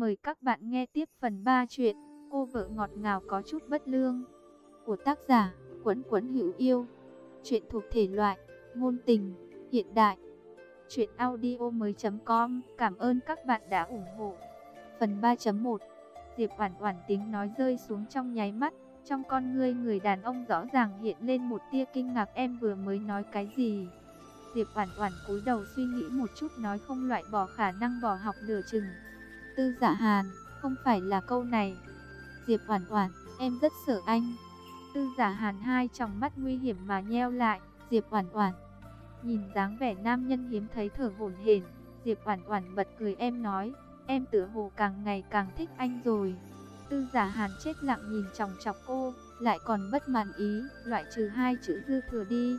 Mời các bạn nghe tiếp phần 3 chuyện Cô vợ ngọt ngào có chút bất lương của tác giả Quấn Quấn Hữu Yêu. Chuyện thuộc thể loại ngôn tình, hiện đại. Chuyện audio mới.com Cảm ơn các bạn đã ủng hộ. Phần 3.1 Diệp Oản Oản tiếng nói rơi xuống trong nháy mắt, trong con ngươi người đàn ông rõ ràng hiện lên một tia kinh ngạc em vừa mới nói cái gì. Diệp Oản Oản cúi đầu suy nghĩ một chút nói không loại bỏ khả năng bỏ học nửa chừng. Tư Dạ Hàn, không phải là câu này. Diệp Oản Oản, em rất sợ anh. Tư giả Hàn hai tròng mắt nguy hiểm mà nheo lại, Diệp Oản Oản. Nhìn dáng vẻ nam nhân hiếm thấy thở hổn hển, Diệp Oản Oản bật cười em nói, em tựa hồ càng ngày càng thích anh rồi. Tư Giả Hàn chết lặng nhìn chòng chọc cô, lại còn bất mãn ý, loại trừ hai chữ dư thừa đi.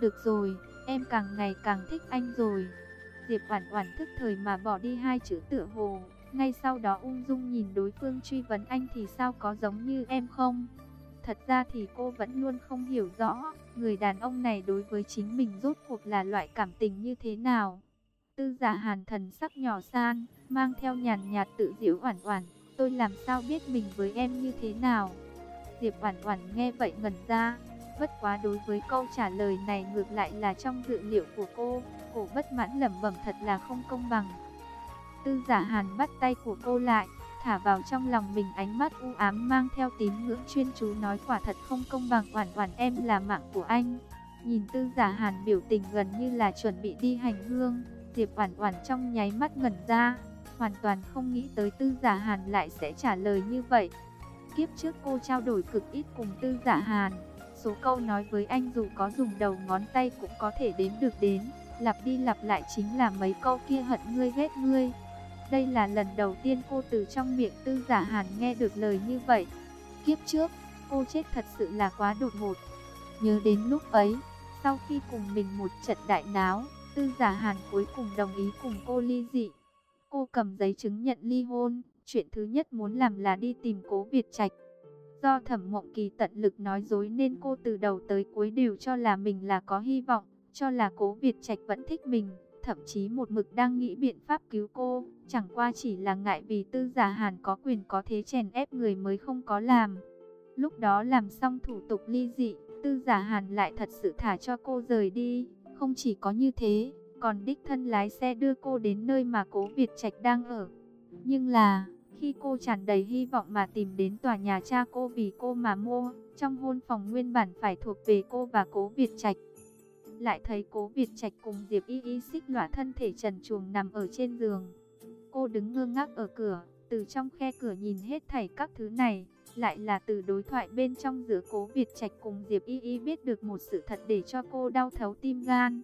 Được rồi, em càng ngày càng thích anh rồi. Diệp Oản Oản thức thời mà bỏ đi hai chữ tựa hồ, ngay sau đó ung dung nhìn đối phương truy vấn anh thì sao có giống như em không? Thật ra thì cô vẫn luôn không hiểu rõ, người đàn ông này đối với chính mình rốt cuộc là loại cảm tình như thế nào. Tư giả hàn thần sắc nhỏ san, mang theo nhàn nhạt tự diễu oản oản, tôi làm sao biết mình với em như thế nào. Diệp oản oản nghe vậy ngẩn ra, bất quá đối với câu trả lời này ngược lại là trong dự liệu của cô, cổ bất mãn lẩm bẩm thật là không công bằng. Tư giả hàn bắt tay của cô lại, thả vào trong lòng mình ánh mắt u ám mang theo tín ngưỡng chuyên chú nói quả thật không công bằng oản oản em là mạng của anh. Nhìn tư giả hàn biểu tình gần như là chuẩn bị đi hành hương, Diệp oản oản trong nháy mắt ngẩn ra, hoàn toàn không nghĩ tới tư giả hàn lại sẽ trả lời như vậy. Kiếp trước cô trao đổi cực ít cùng tư giả hàn, số câu nói với anh dù có dùng đầu ngón tay cũng có thể đếm được đến, lặp đi lặp lại chính là mấy câu kia hận ngươi ghét ngươi. Đây là lần đầu tiên cô từ trong miệng tư giả hàn nghe được lời như vậy. Kiếp trước, cô chết thật sự là quá đột ngột. Nhớ đến lúc ấy, sau khi cùng mình một trận đại náo, tư giả hàn cuối cùng đồng ý cùng cô ly dị. Cô cầm giấy chứng nhận ly hôn, chuyện thứ nhất muốn làm là đi tìm cố Việt Trạch. Do thẩm mộng kỳ tận lực nói dối nên cô từ đầu tới cuối đều cho là mình là có hy vọng, cho là cố Việt Trạch vẫn thích mình thậm chí một mực đang nghĩ biện pháp cứu cô, chẳng qua chỉ là ngại vì tư giả hàn có quyền có thế chèn ép người mới không có làm. Lúc đó làm xong thủ tục ly dị, tư giả hàn lại thật sự thả cho cô rời đi, không chỉ có như thế, còn đích thân lái xe đưa cô đến nơi mà cố Việt Trạch đang ở. Nhưng là, khi cô tràn đầy hy vọng mà tìm đến tòa nhà cha cô vì cô mà mua, trong hôn phòng nguyên bản phải thuộc về cô và cố Việt Trạch lại thấy cố Việt Trạch cùng Diệp Y Y xích lỏa thân thể trần truồng nằm ở trên giường. Cô đứng ngơ ngác ở cửa, từ trong khe cửa nhìn hết thảy các thứ này, lại là từ đối thoại bên trong giữa cố Việt Trạch cùng Diệp Y Y biết được một sự thật để cho cô đau thấu tim gan.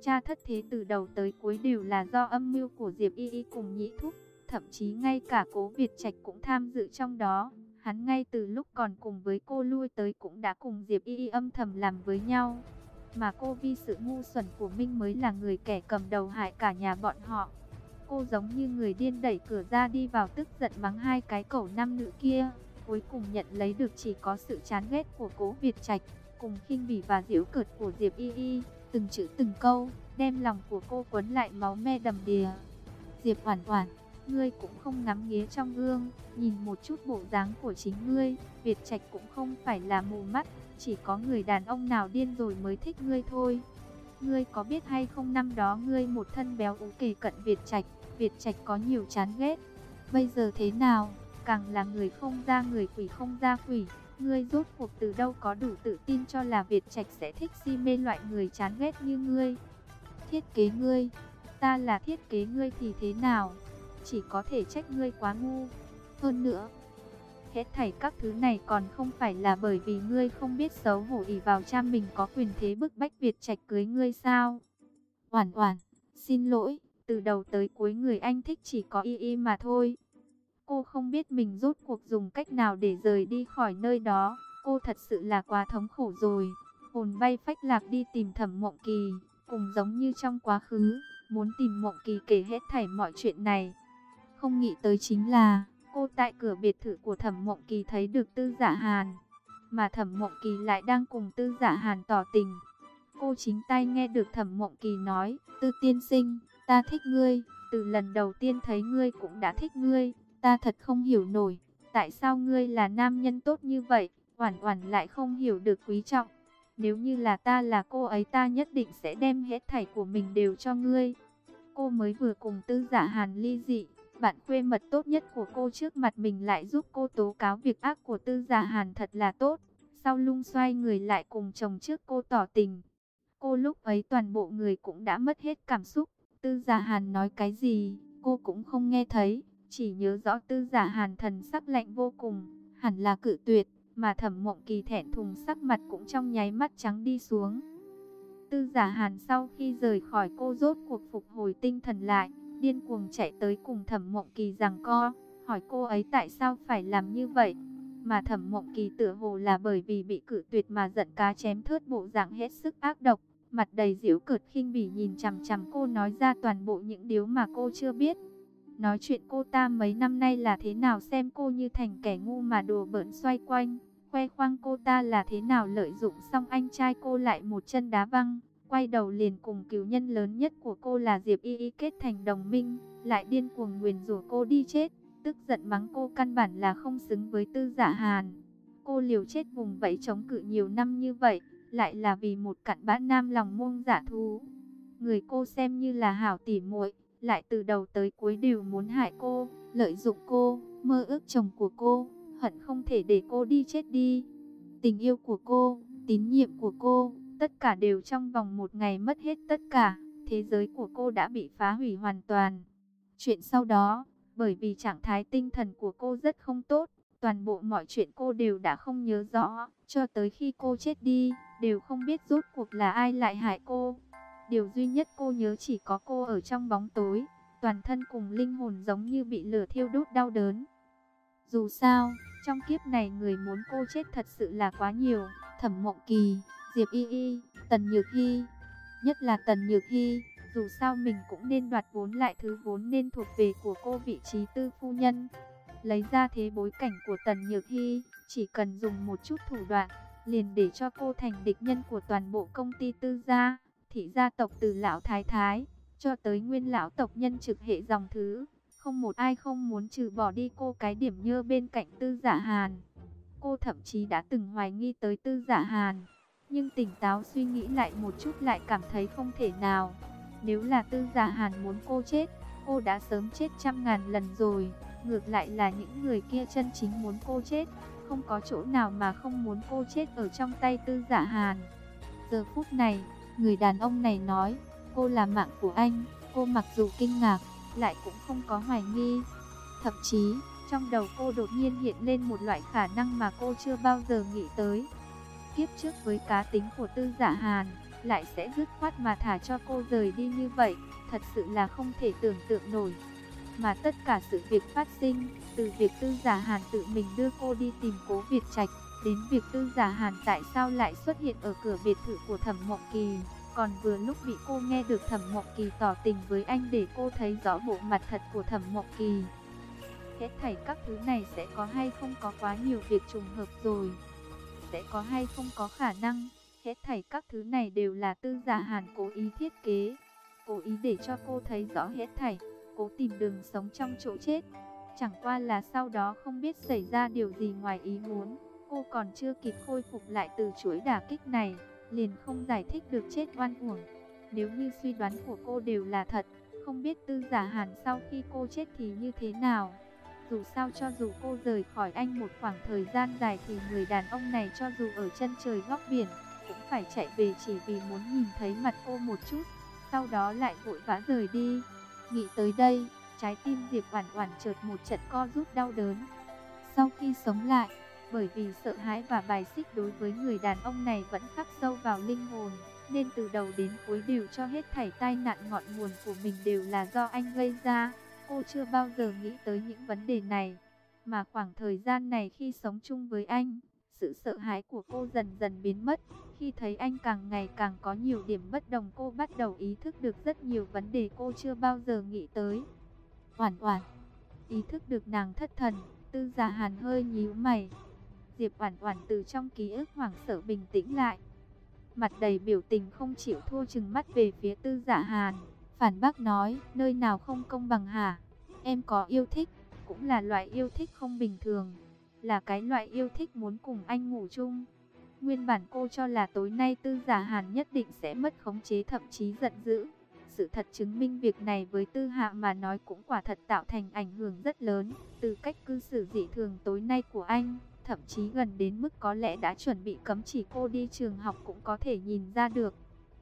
Cha thất thế từ đầu tới cuối đều là do âm mưu của Diệp Y Y cùng nhĩ thúc, thậm chí ngay cả cố Việt Trạch cũng tham dự trong đó. Hắn ngay từ lúc còn cùng với cô lui tới cũng đã cùng Diệp Y Y âm thầm làm với nhau mà cô vì sự ngu xuẩn của Minh mới là người kẻ cầm đầu hại cả nhà bọn họ. Cô giống như người điên đẩy cửa ra đi vào tức giận mắng hai cái cẩu nam nữ kia, cuối cùng nhận lấy được chỉ có sự chán ghét của cố Việt Trạch, cùng khinh bỉ và giễu cợt của Diệp Y Y, từng chữ từng câu, đem lòng của cô quấn lại máu me đầm đìa. Diệp Hoàn Hoàn, ngươi cũng không ngắm nghía trong gương, nhìn một chút bộ dáng của chính ngươi, Việt Trạch cũng không phải là mù mắt, chỉ có người đàn ông nào điên rồi mới thích ngươi thôi. Ngươi có biết hay không năm đó ngươi một thân béo ú kề cận Việt Trạch, Việt Trạch có nhiều chán ghét. Bây giờ thế nào, càng là người không ra người quỷ không ra quỷ, ngươi rốt cuộc từ đâu có đủ tự tin cho là Việt Trạch sẽ thích si mê loại người chán ghét như ngươi. Thiết kế ngươi, ta là thiết kế ngươi thì thế nào, chỉ có thể trách ngươi quá ngu. Hơn nữa, Hết thảy các thứ này còn không phải là bởi vì ngươi không biết xấu hổ ỷ vào cha mình có quyền thế bức bách Việt Trạch cưới ngươi sao? Oản Oản, xin lỗi, từ đầu tới cuối người anh thích chỉ có y y mà thôi. Cô không biết mình rốt cuộc dùng cách nào để rời đi khỏi nơi đó, cô thật sự là quá thống khổ rồi. Hồn bay phách lạc đi tìm Thẩm Mộng Kỳ, cùng giống như trong quá khứ, muốn tìm Mộng Kỳ kể hết thảy mọi chuyện này. Không nghĩ tới chính là Cô tại cửa biệt thự của Thẩm Mộng Kỳ thấy được Tư Giả Hàn, mà Thẩm Mộng Kỳ lại đang cùng Tư Giả Hàn tỏ tình. Cô chính tay nghe được Thẩm Mộng Kỳ nói, "Tư tiên sinh, ta thích ngươi, từ lần đầu tiên thấy ngươi cũng đã thích ngươi, ta thật không hiểu nổi, tại sao ngươi là nam nhân tốt như vậy, Oản Oản lại không hiểu được quý trọng. Nếu như là ta là cô ấy ta nhất định sẽ đem hết thảy của mình đều cho ngươi. Cô mới vừa cùng Tư Giả Hàn ly dị, bạn quê mật tốt nhất của cô trước mặt mình lại giúp cô tố cáo việc ác của Tư Giả Hàn thật là tốt. Sau lung xoay người lại cùng chồng trước cô tỏ tình. Cô lúc ấy toàn bộ người cũng đã mất hết cảm xúc. Tư Giả Hàn nói cái gì, cô cũng không nghe thấy, chỉ nhớ rõ Tư Giả Hàn thần sắc lạnh vô cùng, hẳn là cự tuyệt, mà Thẩm Mộng Kỳ thẹn thùng sắc mặt cũng trong nháy mắt trắng đi xuống. Tư Giả Hàn sau khi rời khỏi cô rốt cuộc phục hồi tinh thần lại, điên cuồng chạy tới cùng Thẩm Mộng Kỳ rằng co, hỏi cô ấy tại sao phải làm như vậy. Mà Thẩm Mộng Kỳ tựa hồ là bởi vì bị cử tuyệt mà giận cá chém thớt bộ dạng hết sức ác độc, mặt đầy giễu cợt khinh bỉ nhìn chằm chằm cô nói ra toàn bộ những điều mà cô chưa biết. Nói chuyện cô ta mấy năm nay là thế nào xem cô như thành kẻ ngu mà đùa bỡn xoay quanh, khoe khoang cô ta là thế nào lợi dụng xong anh trai cô lại một chân đá văng, quay đầu liền cùng cứu nhân lớn nhất của cô là Diệp Y Y kết thành đồng minh, lại điên cuồng nguyền rủa cô đi chết, tức giận mắng cô căn bản là không xứng với tư giả hàn. Cô liều chết vùng vẫy chống cự nhiều năm như vậy, lại là vì một cặn bã nam lòng muông giả thú. Người cô xem như là hảo tỉ muội, lại từ đầu tới cuối đều muốn hại cô, lợi dụng cô, mơ ước chồng của cô, hận không thể để cô đi chết đi. Tình yêu của cô, tín nhiệm của cô, tất cả đều trong vòng một ngày mất hết tất cả, thế giới của cô đã bị phá hủy hoàn toàn. Chuyện sau đó, bởi vì trạng thái tinh thần của cô rất không tốt, toàn bộ mọi chuyện cô đều đã không nhớ rõ, cho tới khi cô chết đi, đều không biết rốt cuộc là ai lại hại cô. Điều duy nhất cô nhớ chỉ có cô ở trong bóng tối, toàn thân cùng linh hồn giống như bị lửa thiêu đốt đau đớn. Dù sao, trong kiếp này người muốn cô chết thật sự là quá nhiều, Thẩm Mộng Kỳ, Diệp Y Y, Tần Nhược Hy, nhất là Tần Nhược Hy, dù sao mình cũng nên đoạt vốn lại thứ vốn nên thuộc về của cô vị trí tư phu nhân. Lấy ra thế bối cảnh của Tần Nhược Hy, chỉ cần dùng một chút thủ đoạn, liền để cho cô thành địch nhân của toàn bộ công ty tư gia, thị gia tộc từ lão thái thái, cho tới nguyên lão tộc nhân trực hệ dòng thứ. Không một ai không muốn trừ bỏ đi cô cái điểm nhơ bên cạnh tư giả hàn. Cô thậm chí đã từng hoài nghi tới tư giả hàn. Nhưng tỉnh táo suy nghĩ lại một chút lại cảm thấy không thể nào. Nếu là tư giả hàn muốn cô chết, cô đã sớm chết trăm ngàn lần rồi. Ngược lại là những người kia chân chính muốn cô chết. Không có chỗ nào mà không muốn cô chết ở trong tay tư giả hàn. Giờ phút này, người đàn ông này nói, cô là mạng của anh. Cô mặc dù kinh ngạc, lại cũng không có hoài nghi. Thậm chí, trong đầu cô đột nhiên hiện lên một loại khả năng mà cô chưa bao giờ nghĩ tới. Kiếp trước với cá tính của tư giả hàn, lại sẽ dứt khoát mà thả cho cô rời đi như vậy, thật sự là không thể tưởng tượng nổi. Mà tất cả sự việc phát sinh, từ việc tư giả hàn tự mình đưa cô đi tìm cố Việt Trạch, đến việc tư giả hàn tại sao lại xuất hiện ở cửa biệt thự của thẩm mộng kỳ. Còn vừa lúc bị cô nghe được Thẩm Mộng Kỳ tỏ tình với anh để cô thấy rõ bộ mặt thật của Thẩm Mộng Kỳ. Hết thảy các thứ này sẽ có hay không có quá nhiều việc trùng hợp rồi. Sẽ có hay không có khả năng. Hết thảy các thứ này đều là tư giả hàn cố ý thiết kế. Cố ý để cho cô thấy rõ hết thảy. Cố tìm đường sống trong chỗ chết. Chẳng qua là sau đó không biết xảy ra điều gì ngoài ý muốn. Cô còn chưa kịp khôi phục lại từ chuỗi đả kích này liền không giải thích được chết oan uổng. Nếu như suy đoán của cô đều là thật, không biết tư giả hàn sau khi cô chết thì như thế nào. Dù sao cho dù cô rời khỏi anh một khoảng thời gian dài thì người đàn ông này cho dù ở chân trời góc biển, cũng phải chạy về chỉ vì muốn nhìn thấy mặt cô một chút, sau đó lại vội vã rời đi. Nghĩ tới đây, trái tim Diệp Oản Oản chợt một trận co rút đau đớn. Sau khi sống lại, bởi vì sợ hãi và bài xích đối với người đàn ông này vẫn khắc sâu vào linh hồn, nên từ đầu đến cuối đều cho hết thảy tai nạn ngọn nguồn của mình đều là do anh gây ra. Cô chưa bao giờ nghĩ tới những vấn đề này, mà khoảng thời gian này khi sống chung với anh, sự sợ hãi của cô dần dần biến mất. Khi thấy anh càng ngày càng có nhiều điểm bất đồng cô bắt đầu ý thức được rất nhiều vấn đề cô chưa bao giờ nghĩ tới. Oản oản, ý thức được nàng thất thần, tư giả hàn hơi nhíu mày, Diệp Oản Oản từ trong ký ức hoảng sợ bình tĩnh lại. Mặt đầy biểu tình không chịu thua chừng mắt về phía Tư Dạ Hàn, phản bác nói, nơi nào không công bằng hả? Em có yêu thích, cũng là loại yêu thích không bình thường, là cái loại yêu thích muốn cùng anh ngủ chung. Nguyên bản cô cho là tối nay Tư Giả Hàn nhất định sẽ mất khống chế thậm chí giận dữ. Sự thật chứng minh việc này với Tư Hạ mà nói cũng quả thật tạo thành ảnh hưởng rất lớn từ cách cư xử dị thường tối nay của anh, thậm chí gần đến mức có lẽ đã chuẩn bị cấm chỉ cô đi trường học cũng có thể nhìn ra được.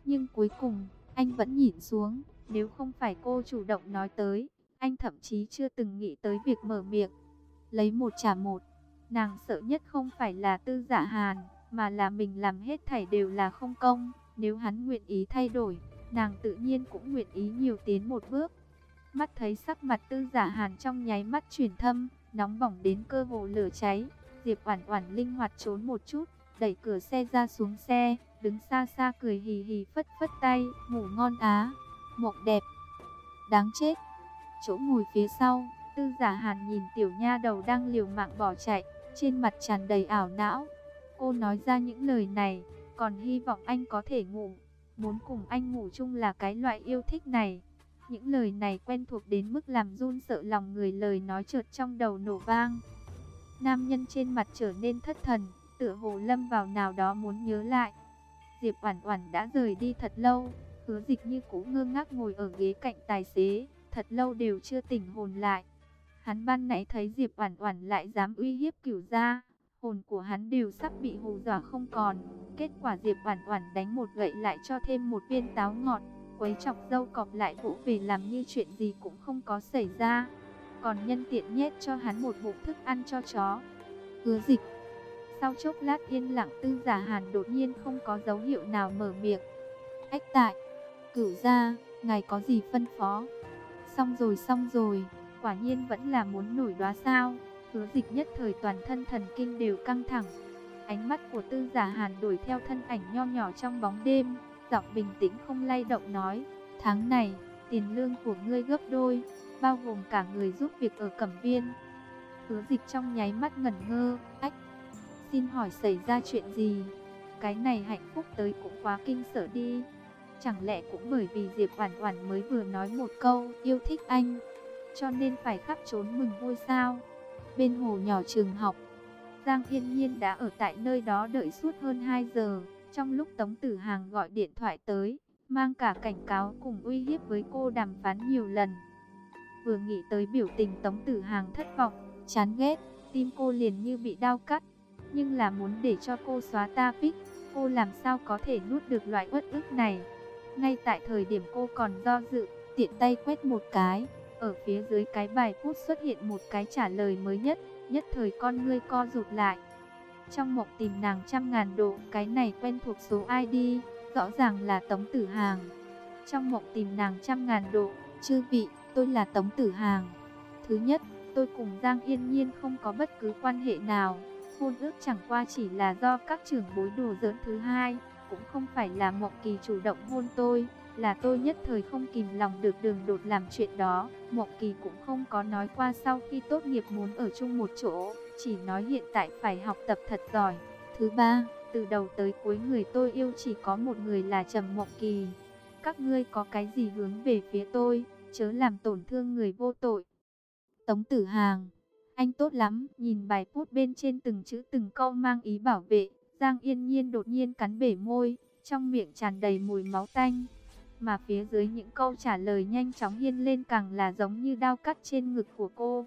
Nhưng cuối cùng, anh vẫn nhìn xuống, nếu không phải cô chủ động nói tới, anh thậm chí chưa từng nghĩ tới việc mở miệng. Lấy một trả một, nàng sợ nhất không phải là Tư Giả Hàn, mà là mình làm hết thảy đều là không công, nếu hắn nguyện ý thay đổi nàng tự nhiên cũng nguyện ý nhiều tiến một bước. Mắt thấy sắc mặt tư giả hàn trong nháy mắt chuyển thâm, nóng bỏng đến cơ hồ lửa cháy. Diệp Oản Oản linh hoạt trốn một chút, đẩy cửa xe ra xuống xe, đứng xa xa cười hì hì phất phất tay, ngủ ngon á, mộng đẹp. Đáng chết. Chỗ ngồi phía sau, Tư Giả Hàn nhìn tiểu nha đầu đang liều mạng bỏ chạy, trên mặt tràn đầy ảo não. Cô nói ra những lời này, còn hy vọng anh có thể ngủ muốn cùng anh ngủ chung là cái loại yêu thích này. Những lời này quen thuộc đến mức làm run sợ lòng người lời nói chợt trong đầu nổ vang. Nam nhân trên mặt trở nên thất thần, tựa hồ lâm vào nào đó muốn nhớ lại. Diệp Oản Oản đã rời đi thật lâu, Hứa Dịch như cũ ngơ ngác ngồi ở ghế cạnh tài xế, thật lâu đều chưa tỉnh hồn lại. Hắn ban nãy thấy Diệp Oản Oản lại dám uy hiếp Cửu gia, hồn của hắn đều sắp bị hù dọa không còn. Kết quả Diệp Oản Oản đánh một gậy lại cho thêm một viên táo ngọt, quấy chọc dâu cọp lại vỗ về làm như chuyện gì cũng không có xảy ra. Còn nhân tiện nhét cho hắn một bụng thức ăn cho chó. Hứa Dịch. Sau chốc lát yên lặng Tư Giả Hàn đột nhiên không có dấu hiệu nào mở miệng. Ách tại, cửu gia, ngài có gì phân phó? Xong rồi xong rồi, quả nhiên vẫn là muốn nổi đóa sao? Hứa dịch nhất thời toàn thân thần kinh đều căng thẳng. Ánh mắt của tư giả hàn đổi theo thân ảnh nho nhỏ trong bóng đêm, giọng bình tĩnh không lay động nói, tháng này, tiền lương của ngươi gấp đôi, bao gồm cả người giúp việc ở Cẩm Viên. Hứa dịch trong nháy mắt ngẩn ngơ, ách, xin hỏi xảy ra chuyện gì? Cái này hạnh phúc tới cũng quá kinh sợ đi. Chẳng lẽ cũng bởi vì Diệp Oản Oản mới vừa nói một câu yêu thích anh, cho nên phải khắp trốn mừng vui sao? bên hồ nhỏ trường học. Giang Yên Nhiên đã ở tại nơi đó đợi suốt hơn 2 giờ, trong lúc Tống Tử Hàng gọi điện thoại tới, mang cả cảnh cáo cùng uy hiếp với cô đàm phán nhiều lần. Vừa nghĩ tới biểu tình Tống Tử Hàng thất vọng, chán ghét, tim cô liền như bị đau cắt, nhưng là muốn để cho cô xóa ta pic, cô làm sao có thể nuốt được loại uất ức này. Ngay tại thời điểm cô còn do dự, tiện tay quét một cái, ở phía dưới cái bài phút xuất hiện một cái trả lời mới nhất, nhất thời con ngươi co rụt lại. Trong mộng tìm nàng trăm ngàn độ, cái này quen thuộc số ID, rõ ràng là Tống Tử Hàng. Trong mộng tìm nàng trăm ngàn độ, chư vị, tôi là Tống Tử Hàng. Thứ nhất, tôi cùng Giang Yên Nhiên không có bất cứ quan hệ nào. Hôn ước chẳng qua chỉ là do các trưởng bối đồ giỡn thứ hai, cũng không phải là Mộng Kỳ chủ động hôn tôi là tôi nhất thời không kìm lòng được đường đột làm chuyện đó. Mộng Kỳ cũng không có nói qua sau khi tốt nghiệp muốn ở chung một chỗ, chỉ nói hiện tại phải học tập thật giỏi. Thứ ba, từ đầu tới cuối người tôi yêu chỉ có một người là Trầm Mộng Kỳ. Các ngươi có cái gì hướng về phía tôi, chớ làm tổn thương người vô tội. Tống Tử Hàng, anh tốt lắm, nhìn bài phút bên trên từng chữ từng câu mang ý bảo vệ. Giang Yên Nhiên đột nhiên cắn bể môi, trong miệng tràn đầy mùi máu tanh mà phía dưới những câu trả lời nhanh chóng hiên lên càng là giống như đao cắt trên ngực của cô.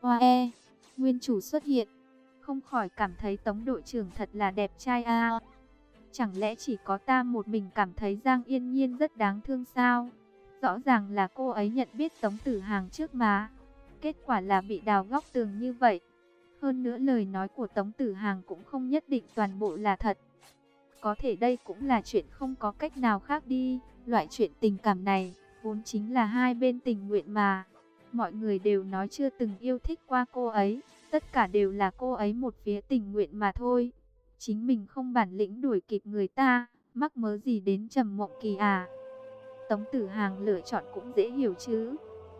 Hoa e, nguyên chủ xuất hiện, không khỏi cảm thấy tống đội trưởng thật là đẹp trai a. Chẳng lẽ chỉ có ta một mình cảm thấy Giang Yên Nhiên rất đáng thương sao? Rõ ràng là cô ấy nhận biết Tống Tử Hàng trước mà. Kết quả là bị đào góc tường như vậy. Hơn nữa lời nói của Tống Tử Hàng cũng không nhất định toàn bộ là thật. Có thể đây cũng là chuyện không có cách nào khác đi. Loại chuyện tình cảm này, vốn chính là hai bên tình nguyện mà. Mọi người đều nói chưa từng yêu thích qua cô ấy, tất cả đều là cô ấy một phía tình nguyện mà thôi. Chính mình không bản lĩnh đuổi kịp người ta, mắc mớ gì đến trầm mộng kỳ à. Tống tử hàng lựa chọn cũng dễ hiểu chứ.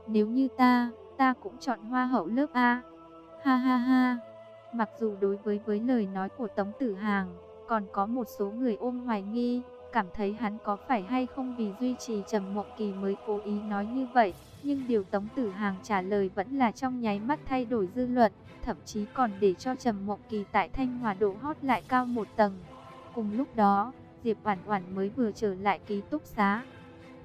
Nếu như ta, ta cũng chọn hoa hậu lớp A. Ha ha ha. Mặc dù đối với với lời nói của Tống Tử Hàng, còn có một số người ôm hoài nghi, cảm thấy hắn có phải hay không vì duy trì Trầm Mộng Kỳ mới cố ý nói như vậy, nhưng điều Tống Tử Hàng trả lời vẫn là trong nháy mắt thay đổi dư luận, thậm chí còn để cho Trầm Mộng Kỳ tại Thanh Hòa độ hot lại cao một tầng. Cùng lúc đó, Diệp Oản Oản mới vừa trở lại ký túc xá.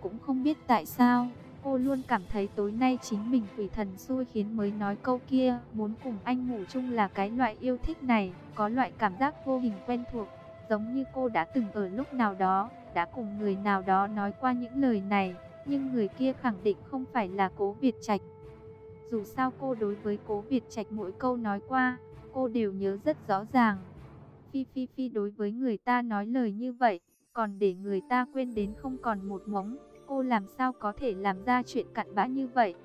Cũng không biết tại sao, cô luôn cảm thấy tối nay chính mình quỷ thần xui khiến mới nói câu kia, muốn cùng anh ngủ chung là cái loại yêu thích này, có loại cảm giác vô hình quen thuộc, giống như cô đã từng ở lúc nào đó, đã cùng người nào đó nói qua những lời này, nhưng người kia khẳng định không phải là Cố Việt Trạch. Dù sao cô đối với Cố Việt Trạch mỗi câu nói qua, cô đều nhớ rất rõ ràng. Phi Phi Phi đối với người ta nói lời như vậy, còn để người ta quên đến không còn một móng, cô làm sao có thể làm ra chuyện cặn bã như vậy.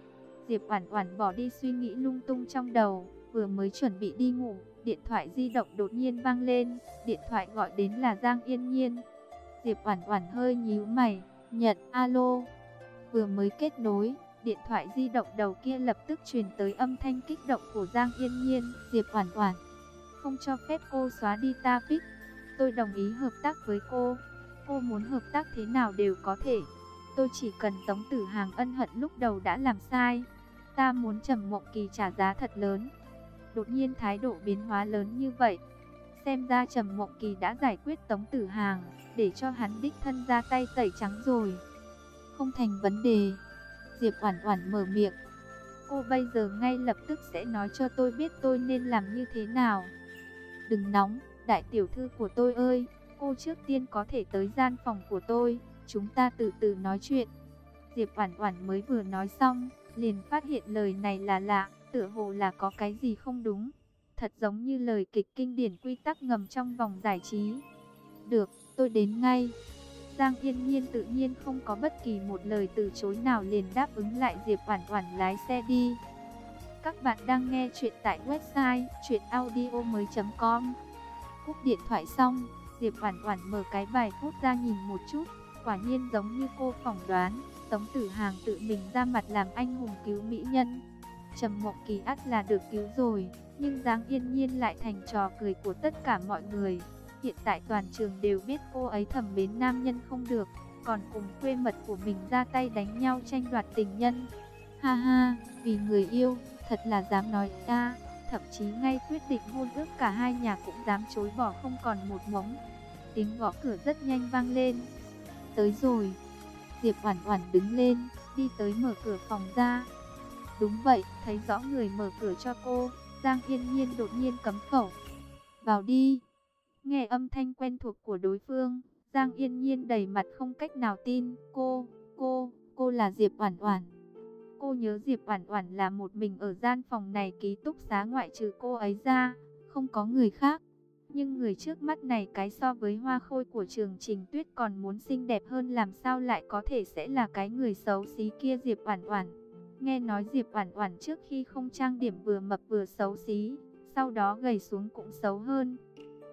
Diệp Oản Oản bỏ đi suy nghĩ lung tung trong đầu, vừa mới chuẩn bị đi ngủ, điện thoại di động đột nhiên vang lên, điện thoại gọi đến là Giang Yên Nhiên. Diệp Oản Oản hơi nhíu mày, nhận alo. Vừa mới kết nối, điện thoại di động đầu kia lập tức truyền tới âm thanh kích động của Giang Yên Nhiên, Diệp Oản Oản không cho phép cô xóa đi ta pic. Tôi đồng ý hợp tác với cô. Cô muốn hợp tác thế nào đều có thể. Tôi chỉ cần Tống Tử Hàng ân hận lúc đầu đã làm sai. Ta muốn Trầm Mộng Kỳ trả giá thật lớn. Đột nhiên thái độ biến hóa lớn như vậy. Xem ra Trầm Mộng Kỳ đã giải quyết Tống Tử Hàng, để cho hắn đích thân ra tay tẩy trắng rồi. Không thành vấn đề. Diệp Oản Oản mở miệng. Cô bây giờ ngay lập tức sẽ nói cho tôi biết tôi nên làm như thế nào. Đừng nóng, đại tiểu thư của tôi ơi, cô trước tiên có thể tới gian phòng của tôi, chúng ta từ từ nói chuyện. Diệp Oản Oản mới vừa nói xong, liền phát hiện lời này là lạ, tựa hồ là có cái gì không đúng. Thật giống như lời kịch kinh điển quy tắc ngầm trong vòng giải trí. Được, tôi đến ngay. Giang Yên Nhiên tự nhiên không có bất kỳ một lời từ chối nào liền đáp ứng lại Diệp Oản Oản lái xe đi. Các bạn đang nghe chuyện tại website chuyenaudio.com Cúp điện thoại xong, Diệp Oản Oản mở cái bài phút ra nhìn một chút, quả nhiên giống như cô phỏng đoán, Tống Tử Hàng tự mình ra mặt làm anh hùng cứu mỹ nhân. Trầm Mộng Kỳ ắt là được cứu rồi, nhưng Giang Yên Nhiên lại thành trò cười của tất cả mọi người. Hiện tại toàn trường đều biết cô ấy thầm mến nam nhân không được, còn cùng quê mật của mình ra tay đánh nhau tranh đoạt tình nhân. Ha ha, vì người yêu, thật là dám nói ta, thậm chí ngay quyết định hôn ước cả hai nhà cũng dám chối bỏ không còn một mống. Tiếng gõ cửa rất nhanh vang lên. Tới rồi. Diệp Oản Oản đứng lên, đi tới mở cửa phòng ra. Đúng vậy, thấy rõ người mở cửa cho cô, Giang Yên Nhiên đột nhiên cấm khẩu. "Vào đi." Nghe âm thanh quen thuộc của đối phương, Giang Yên Nhiên đầy mặt không cách nào tin, "Cô, cô, cô là Diệp Oản Oản?" Cô nhớ Diệp Oản Oản là một mình ở gian phòng này ký túc xá ngoại trừ cô ấy ra, không có người khác. Nhưng người trước mắt này cái so với hoa khôi của trường Trình Tuyết còn muốn xinh đẹp hơn làm sao lại có thể sẽ là cái người xấu xí kia Diệp Oản Oản. Nghe nói Diệp Oản Oản trước khi không trang điểm vừa mập vừa xấu xí, sau đó gầy xuống cũng xấu hơn.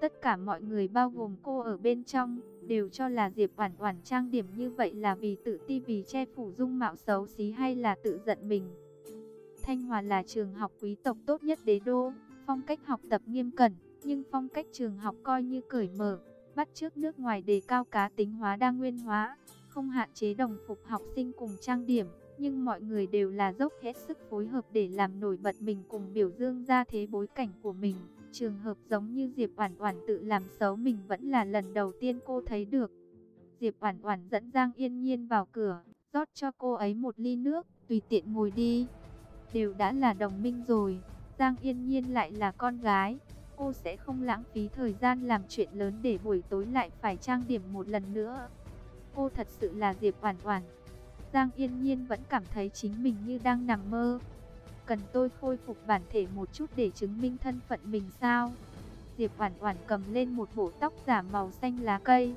Tất cả mọi người bao gồm cô ở bên trong đều cho là Diệp Oản Oản trang điểm như vậy là vì tự ti vì che phủ dung mạo xấu xí hay là tự giận mình. Thanh Hòa là trường học quý tộc tốt nhất đế đô, phong cách học tập nghiêm cẩn, nhưng phong cách trường học coi như cởi mở, bắt chước nước ngoài đề cao cá tính hóa đa nguyên hóa, không hạn chế đồng phục học sinh cùng trang điểm, nhưng mọi người đều là dốc hết sức phối hợp để làm nổi bật mình cùng biểu dương ra thế bối cảnh của mình. Trường hợp giống như Diệp Oản Oản tự làm xấu mình vẫn là lần đầu tiên cô thấy được. Diệp Oản Oản dẫn Giang Yên Nhiên vào cửa, rót cho cô ấy một ly nước, tùy tiện ngồi đi. Đều đã là đồng minh rồi, Giang Yên Nhiên lại là con gái, cô sẽ không lãng phí thời gian làm chuyện lớn để buổi tối lại phải trang điểm một lần nữa. Cô thật sự là Diệp Oản Oản. Giang Yên Nhiên vẫn cảm thấy chính mình như đang nằm mơ cần tôi khôi phục bản thể một chút để chứng minh thân phận mình sao? Diệp Oản Oản cầm lên một bộ tóc giả màu xanh lá cây.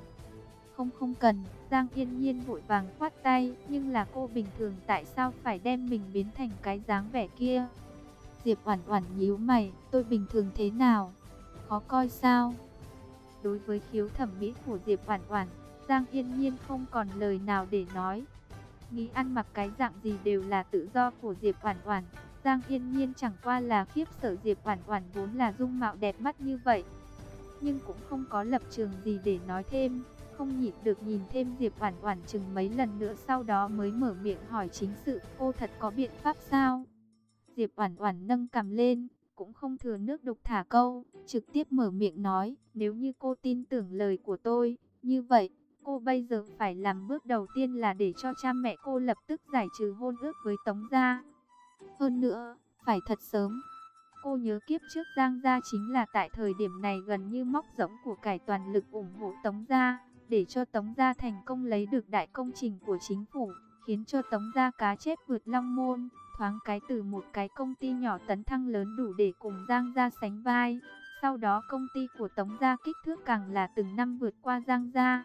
Không không cần, Giang Yên Nhiên vội vàng khoát tay, nhưng là cô bình thường tại sao phải đem mình biến thành cái dáng vẻ kia? Diệp Oản Oản nhíu mày, tôi bình thường thế nào? Khó coi sao? Đối với khiếu thẩm mỹ của Diệp Oản Oản, Giang Yên Nhiên không còn lời nào để nói. Nghĩ ăn mặc cái dạng gì đều là tự do của Diệp Oản Oản, Giang Yên Nhiên chẳng qua là khiếp sợ Diệp Oản Oản vốn là dung mạo đẹp mắt như vậy, nhưng cũng không có lập trường gì để nói thêm, không nhịn được nhìn thêm Diệp Oản Oản chừng mấy lần nữa sau đó mới mở miệng hỏi chính sự, cô thật có biện pháp sao? Diệp Oản Oản nâng cằm lên, cũng không thừa nước đục thả câu, trực tiếp mở miệng nói, nếu như cô tin tưởng lời của tôi, như vậy, cô bây giờ phải làm bước đầu tiên là để cho cha mẹ cô lập tức giải trừ hôn ước với Tống gia. Hơn nữa, phải thật sớm. Cô nhớ kiếp trước Giang gia chính là tại thời điểm này gần như móc rỗng của cải toàn lực ủng hộ Tống gia, để cho Tống gia thành công lấy được đại công trình của chính phủ, khiến cho Tống gia cá chép vượt long môn, thoáng cái từ một cái công ty nhỏ tấn thăng lớn đủ để cùng Giang gia sánh vai. Sau đó công ty của Tống gia kích thước càng là từng năm vượt qua Giang gia.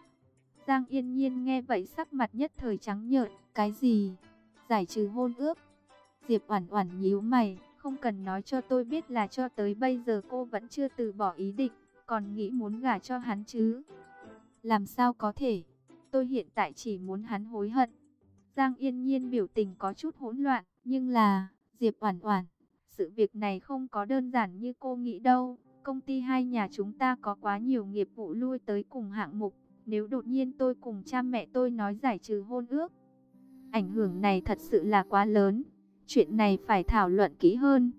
Giang Yên Nhiên nghe vậy sắc mặt nhất thời trắng nhợt, cái gì? Giải trừ hôn ước? Diệp Oản Oản nhíu mày, không cần nói cho tôi biết là cho tới bây giờ cô vẫn chưa từ bỏ ý định, còn nghĩ muốn gả cho hắn chứ? Làm sao có thể? Tôi hiện tại chỉ muốn hắn hối hận. Giang Yên Nhiên biểu tình có chút hỗn loạn, nhưng là, Diệp Oản Oản, sự việc này không có đơn giản như cô nghĩ đâu. Công ty hai nhà chúng ta có quá nhiều nghiệp vụ lui tới cùng hạng mục, nếu đột nhiên tôi cùng cha mẹ tôi nói giải trừ hôn ước, ảnh hưởng này thật sự là quá lớn. Chuyện này phải thảo luận kỹ hơn.